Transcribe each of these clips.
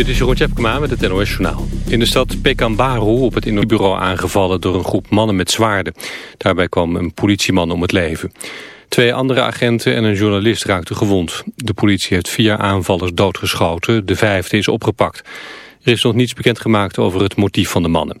Dit is Jeroen Tjepkema met het NOS Journaal. In de stad Pekanbaru op het bureau aangevallen door een groep mannen met zwaarden. Daarbij kwam een politieman om het leven. Twee andere agenten en een journalist raakten gewond. De politie heeft vier aanvallers doodgeschoten. De vijfde is opgepakt. Er is nog niets bekendgemaakt over het motief van de mannen.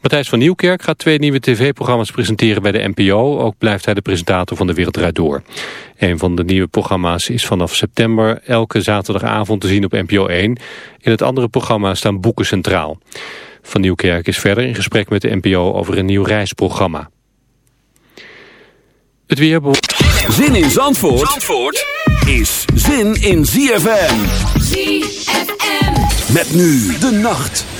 Matthijs van Nieuwkerk gaat twee nieuwe tv-programma's presenteren bij de NPO. Ook blijft hij de presentator van De Wereld Draait Door. Een van de nieuwe programma's is vanaf september elke zaterdagavond te zien op NPO 1. In het andere programma staan boeken centraal. Van Nieuwkerk is verder in gesprek met de NPO over een nieuw reisprogramma. Het weer... Zin in Zandvoort, Zandvoort is zin in ZFM. ZFM. Met nu de nacht.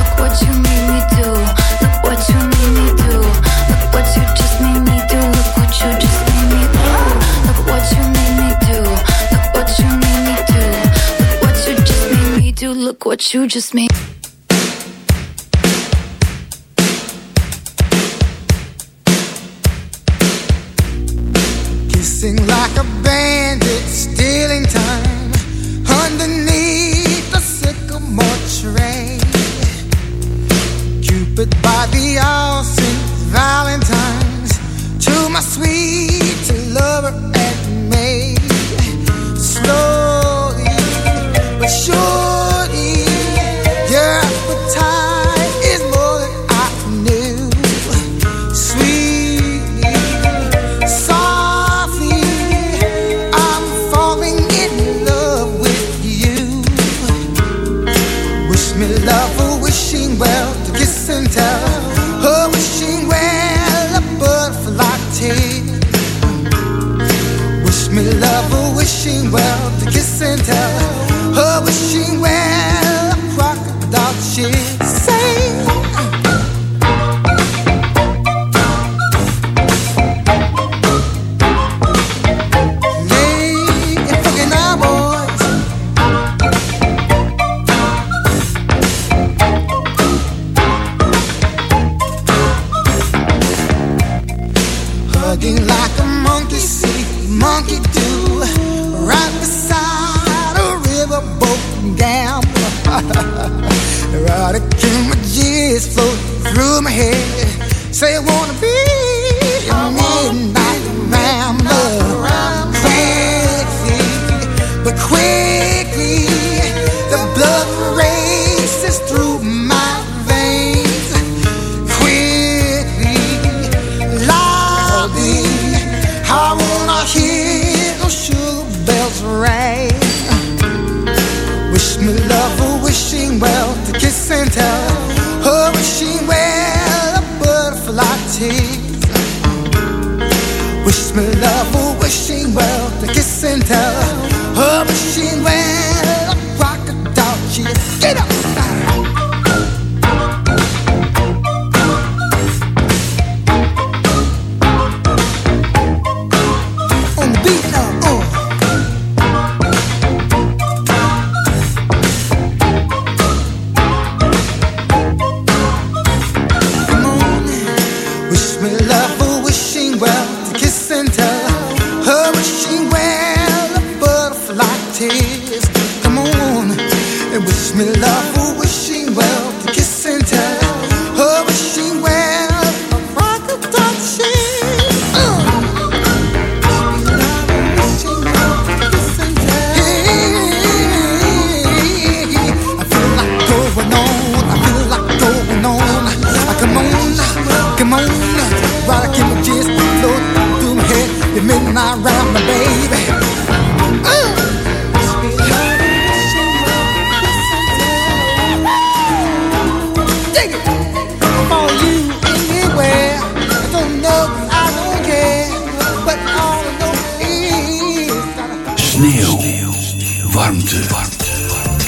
you just made.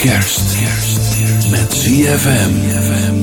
kerst. Met ZFM.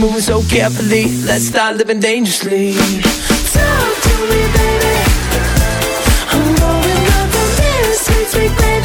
moving so carefully. Let's start living dangerously. Talk to me, baby. I'm going up from this. sweet. me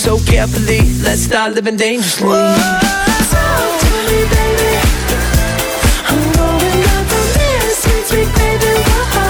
so carefully. Let's start living dangerously. Whoa, talk to me, baby. I'm going up on this. Sweet, sweet, baby. Whoa.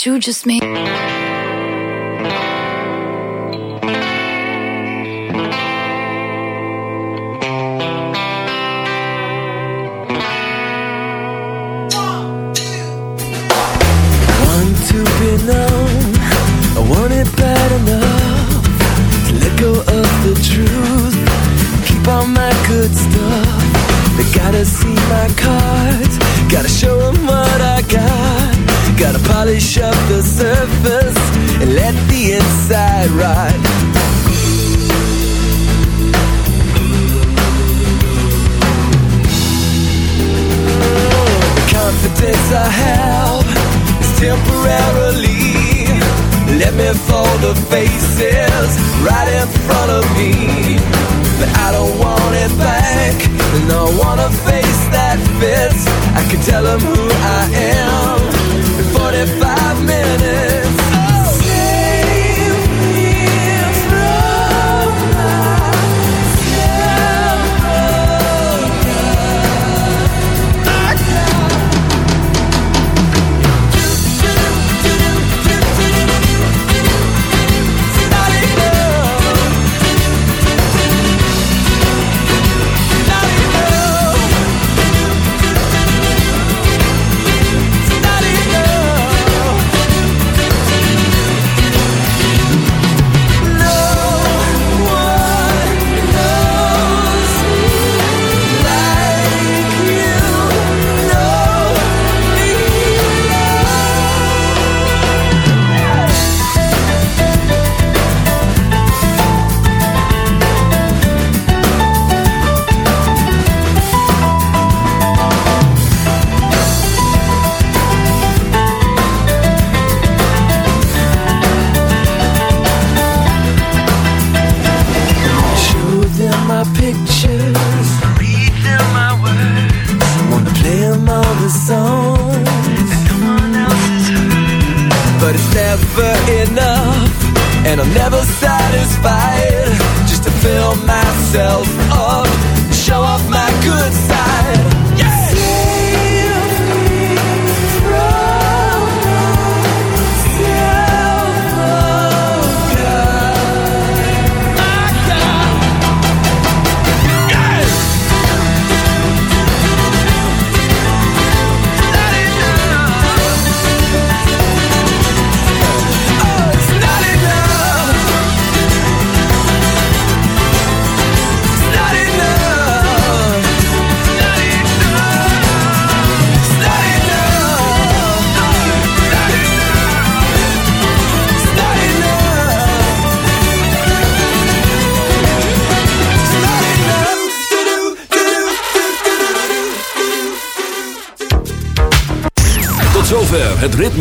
you just made.